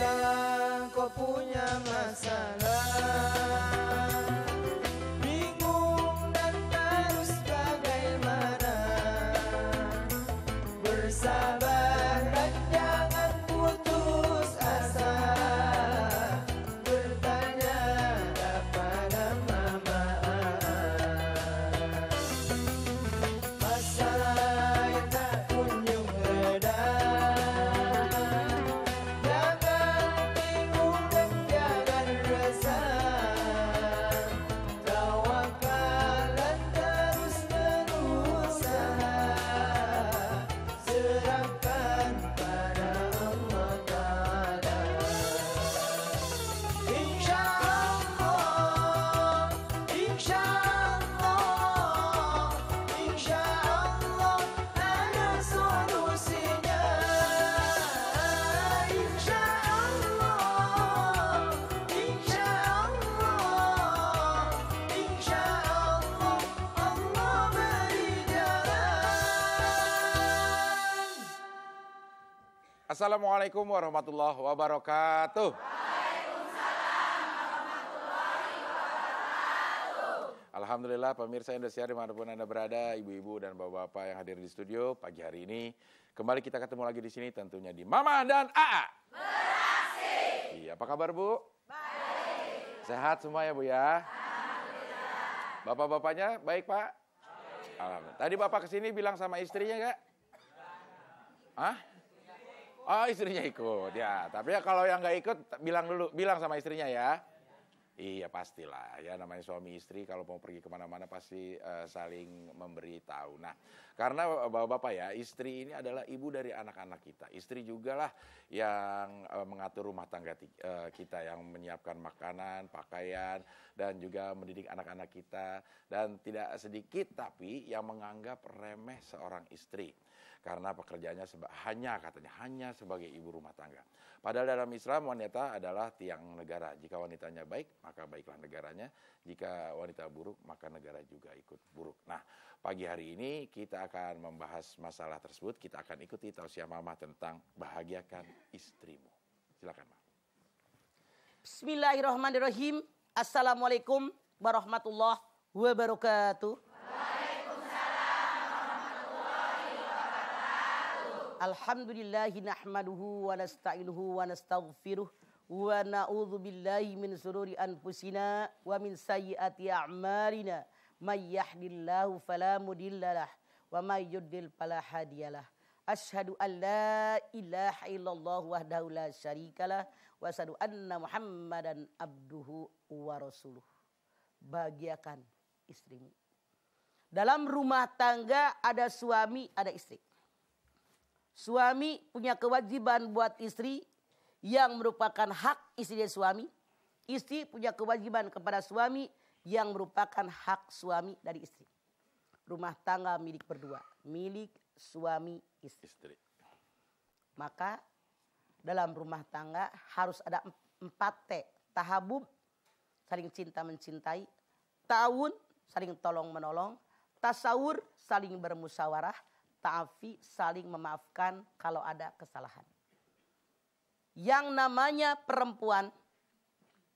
Yang kau punya masalah Assalamualaikum warahmatullahi wabarakatuh. Alhamdulillah pemirsa Indosiar di mana pun Anda berada, ibu-ibu dan bapak-bapak yang hadir di studio pagi hari ini. Kembali kita ketemu lagi di sini tentunya di Mama dan AA. Beraksi. Iya, apa kabar Bu? Baik. Sehat semua ya Bu ya? Bapak-bapaknya baik Pak? Alhamdulillah. Tadi Bapak ke sini bilang sama istrinya nggak? Hah? Oh istrinya ikut ya. Tapi ya kalau yang nggak ikut bilang dulu, bilang sama istrinya ya. Iya pastilah ya namanya suami istri kalau mau pergi ke mana-mana pasti eh, saling memberi tahu. Nah karena bapak-bapak ya istri ini adalah ibu dari anak-anak kita. Istri juga lah yang eh, mengatur rumah tangga eh, kita yang menyiapkan makanan, pakaian dan juga mendidik anak-anak kita dan tidak sedikit tapi yang menganggap remeh seorang istri karena pekerjaannya seba- hanya katanya hanya sebagai ibu rumah tangga. Padahal dalam Islam wanita adalah tiang negara. Jika wanitanya baik, maka baiklah negaranya. Jika wanita buruk, maka negara juga ikut buruk. Nah, pagi hari ini kita akan membahas masalah tersebut. Kita akan ikuti tausiah mama tentang bahagiakan istrimu. Silakan, Ma. Bismillahirrahmanirrahim. Assalamualaikum warahmatullahi wabarakatuh. Alhamdulillahi nahmaduhu wa nasta'inuhu wa nastaghfiruh wa na'udzu billahi min sururi anfusina wa min sayyiati a'malina. May yahdihillahu fala wa may yudlil fala hadiyalah Ashhadu an la ilaha illallah wahdahu la syarikalah wa asyhadu anna Muhammadan abduhu wa rasuluh. Bahagiakan istrimu. Dalam rumah tangga ada suami, ada istri. Suami punya kewajiban buat istri yang merupakan hak istri dan suami. Istri punya kewajiban kepada suami yang merupakan hak suami dari istri. Rumah tangga milik berdua, milik suami istri. Istri. Maka dalam rumah tangga harus ada em- empat T. Tahabub, saling cinta mencintai. Ta'awun, saling tolong menolong. Tasawur, saling bermusyawarah. Ta'afi, saling memaafkan kalau ada kesalahan. Yang namanya perempuan,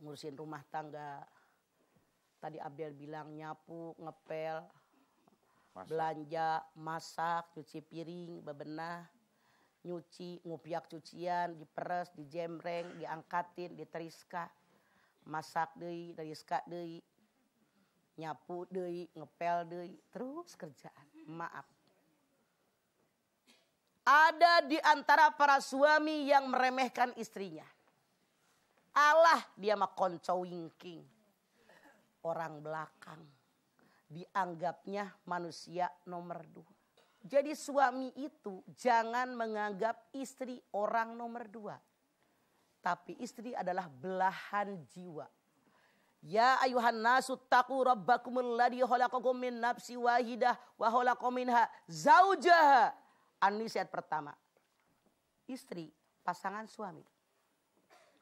ngurusin rumah tangga. Tadi Abdel bilang nyapu, ngepel, Masak. belanja, masak, cuci piring, bebenah, nyuci, ngupiak cucian, diperes, dijemreng, diangkatin, diteriska, masak deui, teriska deui, nyapu deui, ngepel deui, terus kerjaan. Maaf. Ada di antara para suami yang meremehkan istrinya. Allah dia mah konco wingking. Orang belakang dianggapnya manusia nomor dua. Jadi suami itu jangan menganggap istri orang nomor dua. Tapi istri adalah belahan jiwa. Ya ayuhan nasu taqu rabbakumul ladzi khalaqakum min nafsi wahidah wa khalaqa minha zaujaha. An-Nisa ayat pertama. Istri pasangan suami.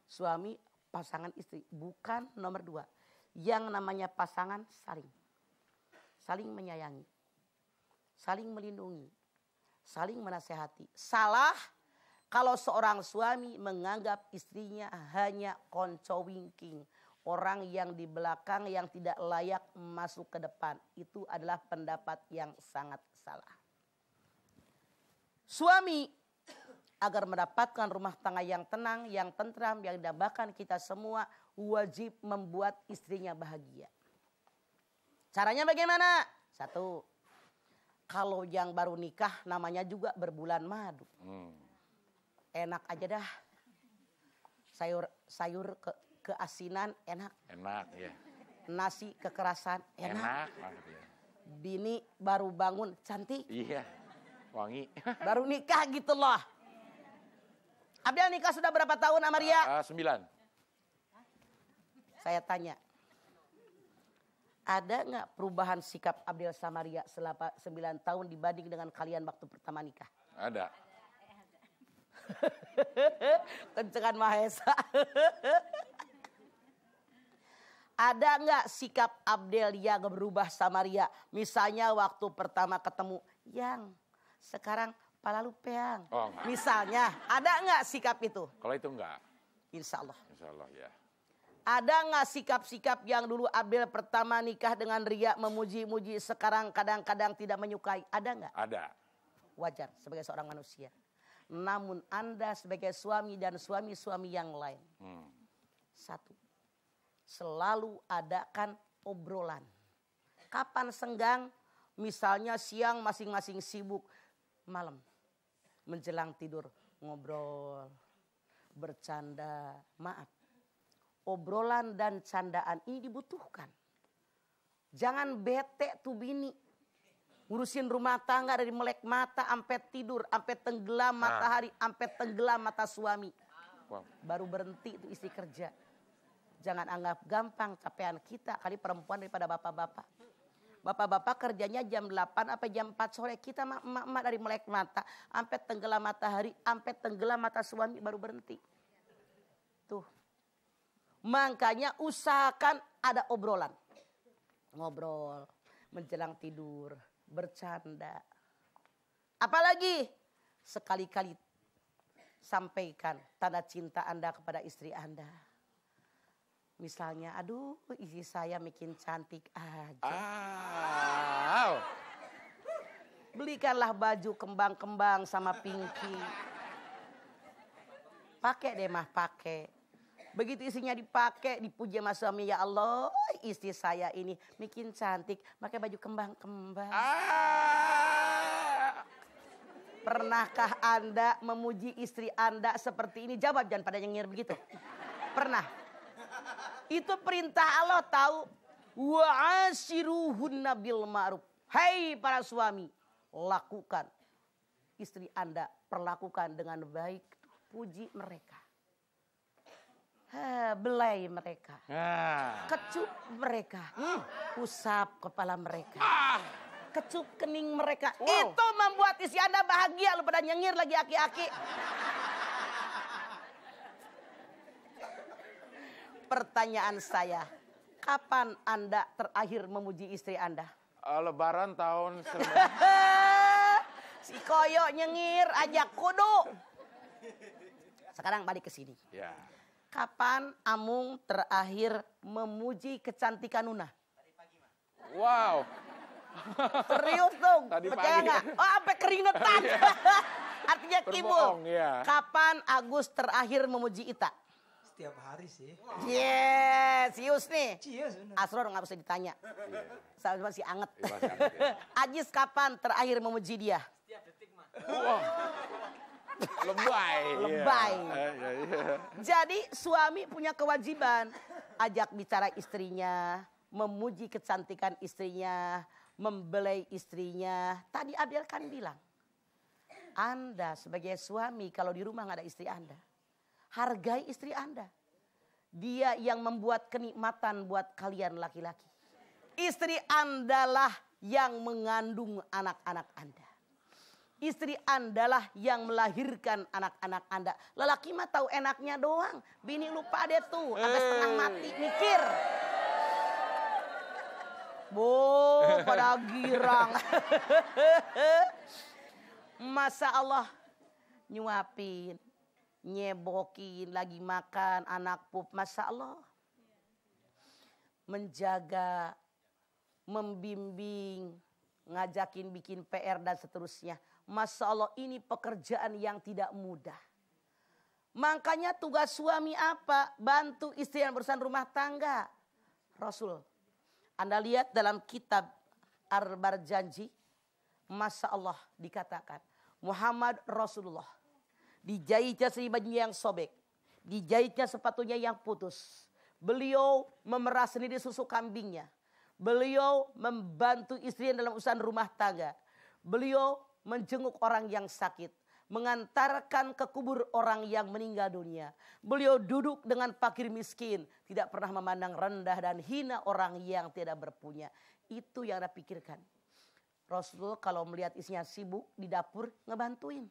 Suami pasangan istri bukan nomor dua. Yang namanya pasangan saling. Saling menyayangi. Saling melindungi. Saling menasehati. Salah Kalau seorang suami menganggap istrinya hanya konco wingking, orang yang di belakang yang tidak layak masuk ke depan, itu adalah pendapat yang sangat salah. Suami agar mendapatkan rumah tangga yang tenang, yang tentram, yang didambakan kita semua wajib membuat istrinya bahagia. Caranya bagaimana? Satu, kalau yang baru nikah namanya juga berbulan madu. Hmm. Enak aja dah. Sayur sayur ke keasinan enak, Enak ya. nasi kekerasan enak. Enak banget ya. Bini baru bangun cantik, Iya. Wangi. baru nikah gitu loh. Abdel nikah sudah berapa tahun sama Ria? Ah, sembilan. Saya tanya. Ada nggak perubahan sikap Abdel Samaria selama 9 tahun dibanding dengan kalian waktu pertama nikah? Ada. Kencengan Mahesa. Ada nggak sikap Abdel yang berubah sama Ria? Misalnya waktu pertama ketemu, yang sekarang pala lu peang. Oh, enggak. Misalnya, ada nggak sikap itu? Kalau itu enggak. Insya Allah. Insya Allah ya. Ada nggak sikap-sikap yang dulu Abdel pertama nikah dengan Ria memuji-muji sekarang kadang-kadang tidak menyukai? Ada nggak? Ada. Wajar sebagai seorang manusia. Namun Anda sebagai suami dan suami-suami yang lain. Hmm. Satu, selalu adakan obrolan. Kapan senggang, misalnya siang masing-masing sibuk, malam menjelang tidur ngobrol, bercanda, maaf. Obrolan dan candaan ini dibutuhkan. Jangan bete tuh bini. Ngurusin rumah tangga dari melek mata sampai tidur, sampai tenggelam matahari, sampai tenggelam mata suami Wow. baru berhenti itu istri kerja. Jangan anggap gampang capean kita kali perempuan daripada bapak-bapak. Bapak-bapak kerjanya jam 8 apa jam 4 sore. Kita emak-emak dari melek mata sampai tenggelam matahari, sampai tenggelam mata suami baru berhenti. Tuh. Makanya usahakan ada obrolan. Ngobrol, menjelang tidur, bercanda. Apalagi sekali-kali sampaikan tanda cinta Anda kepada istri Anda. Misalnya, aduh istri saya bikin cantik aja. Ah. Belikanlah baju kembang-kembang sama pinky. Pakai deh mah pakai. Begitu istrinya dipakai, dipuji sama suami, ya Allah istri saya ini bikin cantik. Pakai baju kembang-kembang. Ah. Pernahkah Anda memuji istri Anda seperti ini? Jawab jangan pada nyengir begitu. Pernah. Itu perintah Allah tahu. Wa asiruhunna bil ma'ruf. Hai para suami, lakukan istri Anda perlakukan dengan baik, puji mereka. Belai mereka, Nah. kecup mereka, usap kepala mereka Ah. kecup kening mereka. Wow. Itu membuat isi Anda bahagia. Lu pada nyengir lagi aki-aki. Pertanyaan saya, kapan Anda terakhir memuji istri Anda? Eh, Lebaran tahun si Koyo nyengir ajak kudu. Sekarang balik ke sini. Ya. Kapan Amung terakhir memuji kecantikan Nuna? Wow. Serius dong, Tadi percaya pagi. nggak? Oh, sampai keringetan. Artinya kibul. Berbohong, iya. Kapan Agus terakhir memuji Ita? Setiap hari sih. Yes, sius nih. Cius bener. Asror nggak usah ditanya. Masih anget. Iya, masih anget, ya. Ajis kapan terakhir memuji dia? Wah. Lebay. iya. Lebay. Eh, iya, iya. Jadi suami punya kewajiban ajak bicara istrinya, memuji kecantikan istrinya, membelai istrinya. Tadi Abdel kan bilang, Anda sebagai suami kalau di rumah nggak ada istri Anda, hargai istri Anda. Dia yang membuat kenikmatan buat kalian laki-laki. Istri Anda lah yang mengandung anak-anak Anda. Istri Anda lah yang melahirkan anak-anak Anda. Lelaki mah tahu enaknya doang. Bini lupa deh tuh, sampai setengah mati mikir. Bo, pada girang. Masa Allah nyuapin, nyebokin, lagi makan, anak pup, Masya Allah. Menjaga, membimbing, ngajakin bikin PR dan seterusnya. Masya Allah ini pekerjaan yang tidak mudah. Makanya tugas suami apa? Bantu istri yang berurusan rumah tangga. Rasul. Anda lihat dalam kitab Arbar Janji. Masya Allah dikatakan. Muhammad Rasulullah. Dijahitnya seri bajunya yang sobek. Dijahitnya sepatunya yang putus. Beliau memerah sendiri susu kambingnya. Beliau membantu istrinya dalam urusan rumah tangga. Beliau menjenguk orang yang sakit. Mengantarkan ke kubur orang yang meninggal dunia. Beliau duduk dengan fakir miskin. Tidak pernah memandang rendah dan hina orang yang tidak berpunya. Itu yang Anda pikirkan. Rasulullah kalau melihat istrinya sibuk di dapur ngebantuin.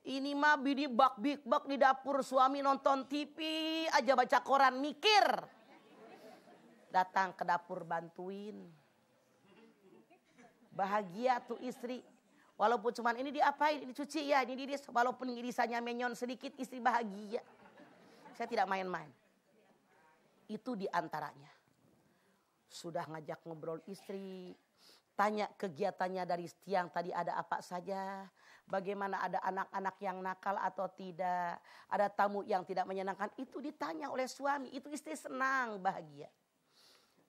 Ini mah bini bak bik bak di dapur suami nonton TV aja baca koran mikir. Datang ke dapur bantuin. Bahagia tuh istri. Walaupun cuman ini diapain, ini cuci ya, ini diris. Walaupun irisannya menyon sedikit, istri bahagia. Saya tidak main-main. Itu di antaranya. Sudah ngajak ngobrol istri, tanya kegiatannya dari siang tadi ada apa saja, bagaimana ada anak-anak yang nakal atau tidak, ada tamu yang tidak menyenangkan, itu ditanya oleh suami, itu istri senang, bahagia.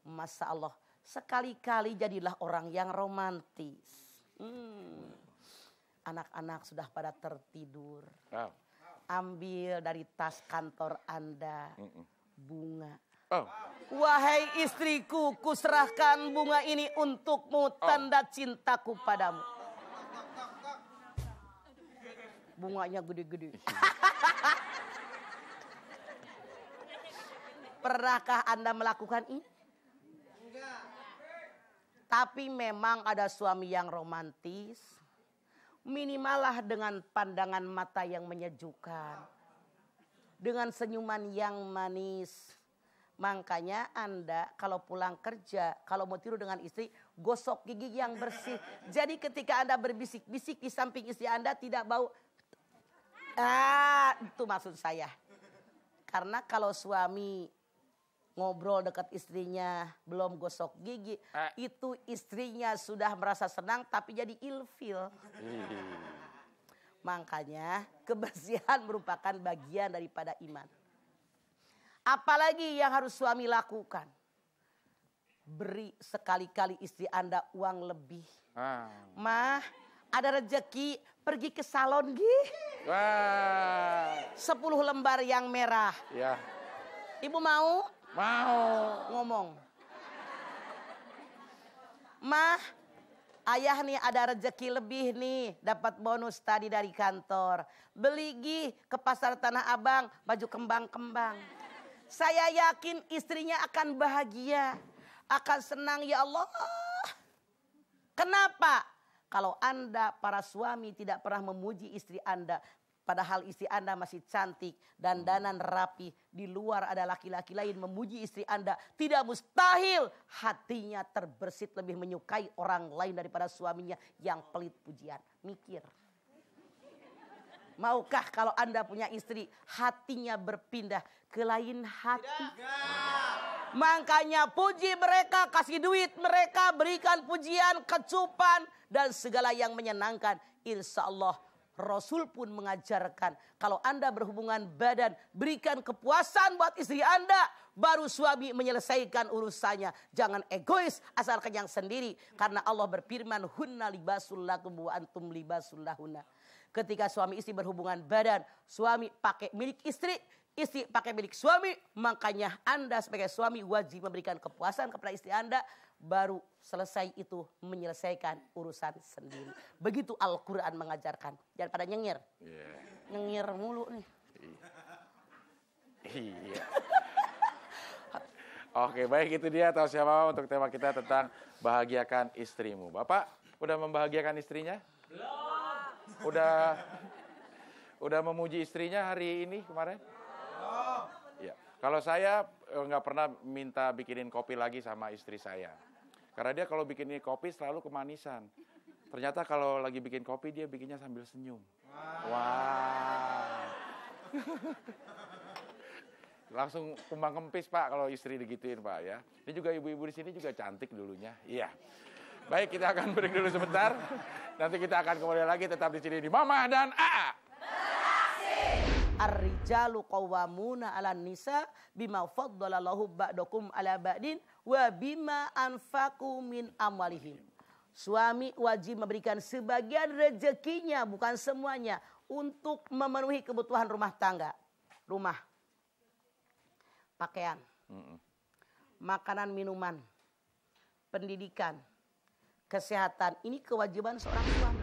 Masya Allah, sekali-kali jadilah orang yang romantis. Hmm. Anak-anak sudah pada tertidur. Wow. Ambil dari tas kantor Anda bunga. Oh, Wahai istriku, kuserahkan bunga ini untukmu tanda cintaku padamu. Bunganya gede-gede. Pernahkah Anda melakukan ini? Tapi memang ada suami yang romantis. Minimalah dengan pandangan mata yang menyejukkan. Dengan senyuman yang manis. Makanya Anda kalau pulang kerja, kalau mau tidur dengan istri, gosok gigi yang bersih. Jadi ketika Anda berbisik-bisik di samping istri Anda tidak bau. Ah, itu maksud saya. Karena kalau suami ngobrol dekat istrinya belum gosok gigi, Eh. itu istrinya sudah merasa senang tapi jadi ilfil. Makanya kebersihan merupakan bagian daripada iman. Apalagi yang harus suami lakukan? Beri sekali-kali istri Anda uang lebih. ah. Mah, ada rezeki pergi ke salon gih. wah, 10 lembar yang merah. ya Ibu mau? Mau. ngomong. Mah, ayah nih ada rezeki lebih nih, dapat bonus tadi dari kantor. Beli gi ke pasar Tanah Abang, baju kembang-kembang. Saya yakin istrinya akan bahagia, akan senang ya Allah. Kenapa? Kalau Anda para suami tidak pernah memuji istri Anda, padahal istri Anda masih cantik dan danan rapi, di luar ada laki-laki lain memuji istri Anda, tidak mustahil hatinya terbersit lebih menyukai orang lain daripada suaminya yang pelit pujian. Mikir. Maukah kalau Anda punya istri hatinya berpindah ke lain hati? Makanya puji mereka, kasih duit mereka, berikan pujian, kecupan, dan segala yang menyenangkan. Insya Allah Rasul pun mengajarkan kalau Anda berhubungan badan, berikan kepuasan buat istri Anda. Baru suami menyelesaikan urusannya. Jangan egois asal kenyang sendiri. Karena Allah berfirman, Hunna libasul lakum wa antum libasul. Ketika suami istri berhubungan badan, suami pakai milik istri, istri pakai milik suami, makanya Anda sebagai suami wajib memberikan kepuasan kepada istri Anda, baru selesai itu menyelesaikan urusan sendiri. Begitu Al-Quran mengajarkan. Jangan pada nyengir. Iya. Nyengir mulu nih. Iya. Oke, baik itu dia tahu siapa untuk tema kita tentang bahagiakan istrimu. Bapak udah membahagiakan istrinya? Belum. Udah udah memuji istrinya hari ini kemarin? Kalau saya eh, nggak pernah minta bikinin kopi lagi sama istri saya. Karena dia kalau bikinin kopi selalu kemanisan. Ternyata kalau lagi bikin kopi dia bikinnya sambil senyum. Wah. Langsung kumbang kempis Pak kalau istri digituin Pak ya. Ini juga ibu-ibu di sini juga cantik dulunya. Iya. Baik kita akan break dulu sebentar. Nanti kita akan kembali lagi tetap di sini di Mama dan AA. Ar-rijalu qawwamuna 'alan nisa bima faddalallahu ba'dakum 'ala ba'din wa bima anfaqu min amwalihim. Suami wajib memberikan sebagian rezekinya bukan semuanya untuk memenuhi kebutuhan rumah tangga. Rumah, pakaian, makanan minuman, pendidikan, kesehatan. Ini kewajiban seorang suami.